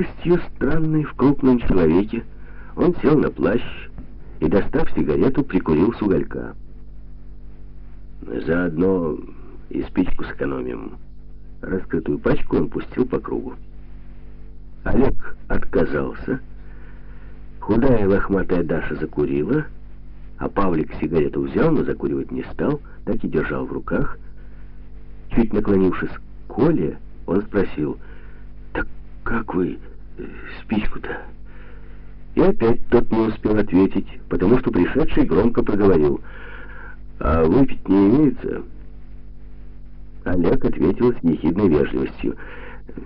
легкостью странной в крупном человеке он сел на плащ и, достав сигарету, прикурил с уголька. Заодно и спичку сэкономим. Раскрытую пачку он пустил по кругу. Олег отказался. Худая лохматая Даша закурила, а Павлик сигарету взял, но закуривать не стал, так и держал в руках. Чуть наклонившись к Коле, он спросил, «Так как вы спичку-то?» И опять тот не успел ответить, потому что пришедший громко проговорил, «А выпить не имеется?» Олег ответил с ехидной вежливостью,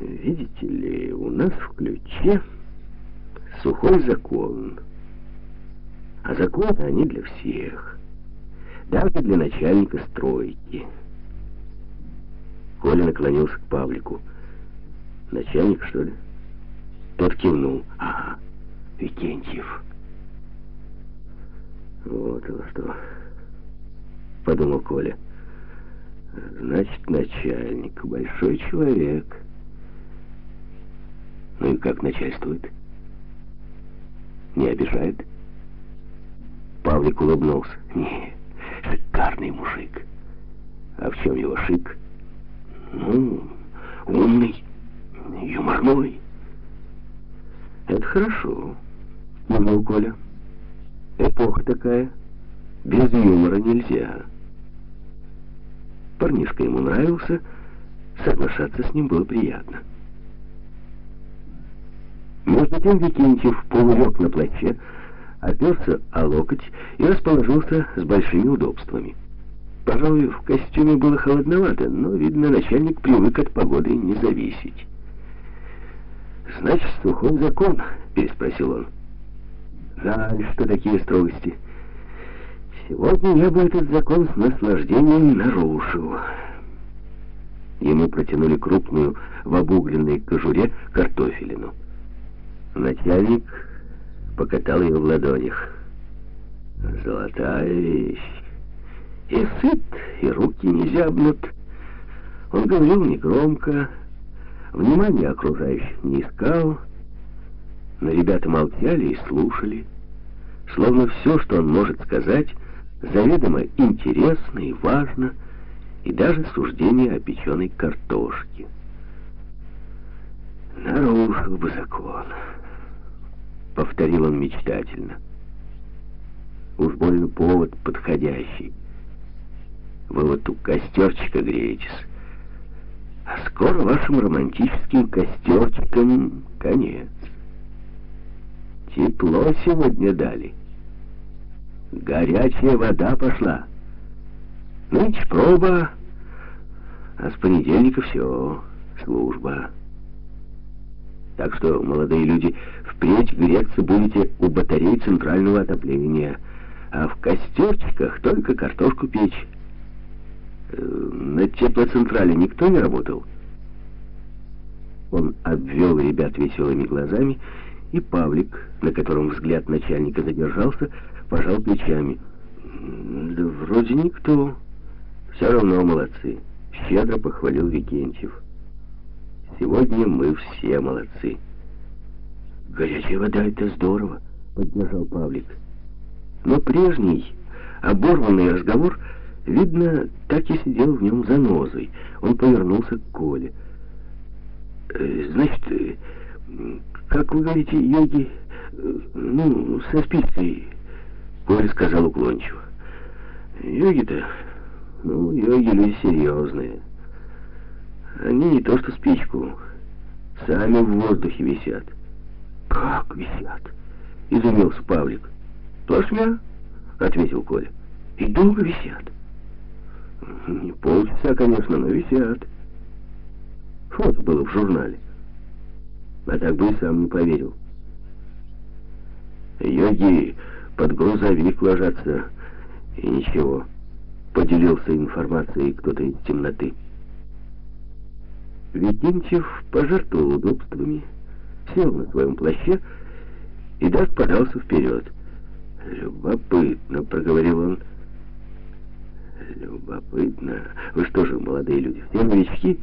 «Видите ли, у нас в ключе сухой закон, а законы они для всех, даже для начальника стройки». Коля наклонился к Павлику. «Начальник, что ли?» Тот кивнул. «Ага, Викентьев». «Вот оно что», — подумал Коля. «Значит, начальник, большой человек». «Ну и как начальствует?» «Не обижает?» Павлик улыбнулся. «Не, шикарный мужик. А в чем его шик?» Ну, умный, юморной. Хорошо, кивнул Коля. Эпоха такая, без юмора нельзя. Парнишка ему нравился, соглашаться с ним было приятно. Между тем Викентьев полулег на плече, оперся о локоть и расположился с большими удобствами. Пожалуй, в костюме было холодновато, но, видно, начальник привык от погоды не зависеть. «Значит, сухой закон?» — переспросил он. «Жаль, что такие строгости. Сегодня я бы этот закон с наслаждением нарушил». Ему протянули крупную в обугленной кожуре картофелину. Начальник покатал ее в ладонях. «Золотая вещь». И сыт, и руки не зябнут. Он говорил негромко, внимания окружающих не искал, но ребята молчали и слушали, словно все, что он может сказать, заведомо интересно и важно, и даже суждение о печеной картошке. «Нарушил бы закон», — повторил он мечтательно. «Уж больно повод подходящий». Вы вот у костерчика греетесь. А скоро вашим романтическим костерчикам конец. Тепло сегодня дали. Горячая вода пошла. Нынче проба, а с понедельника все, служба. Так что, молодые люди, впредь греться будете у батарей центрального отопления, а в костерчиках только картошку печь. На теплоцентрале никто не работал? Он обвел ребят веселыми глазами, и Павлик, на котором взгляд начальника задержался, пожал плечами. «Да вроде никто. Все равно молодцы», — щедро похвалил Викентьев. «Сегодня мы все молодцы». «Горячая вода — это здорово», — поддержал Павлик. Но прежний, оборванный разговор — Видно, так и сидел в нем занозой. Он повернулся к Коле. «Э, «Значит, э, как вы говорите, йоги, э, ну, со спицей?» Коля сказал уклончиво. «Йоги-то, ну, йоги люди серьезные. Они не то что спичку, сами в воздухе висят». «Как висят?» — изумился Павлик. «Плашмя», — ответил Коля. «И долго висят». Не полчаса, конечно, но висят. Фото было в журнале. А так бы и сам не поверил. Йоги под грузовик ложатся, и ничего. Поделился информацией кто-то из темноты. Викентьев пожертвовал удобствами, сел на своем плаще и даже подался вперед. «Любопытно», — проговорил он, — Любопытно. Вы что же, молодые люди, все новички?